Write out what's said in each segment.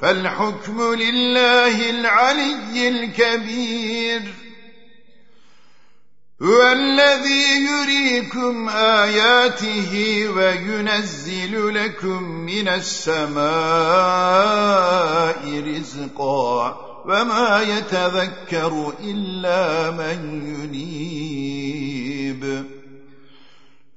فالحكم لله العلي الكبير. هو الذي يريكم آياته وينزل لكم من السماء رزقا وما يتذكر إلا من ينيب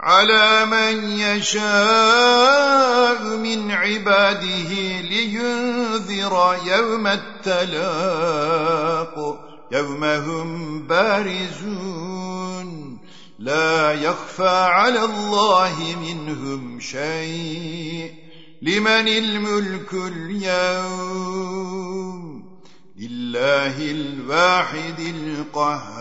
على من يشاء من عباده لينذر يوم التلاق. يوم هم بارزون. لا يخفى على الله منهم شيء. لمن الملك اليوم؟ لله الواحد القهار.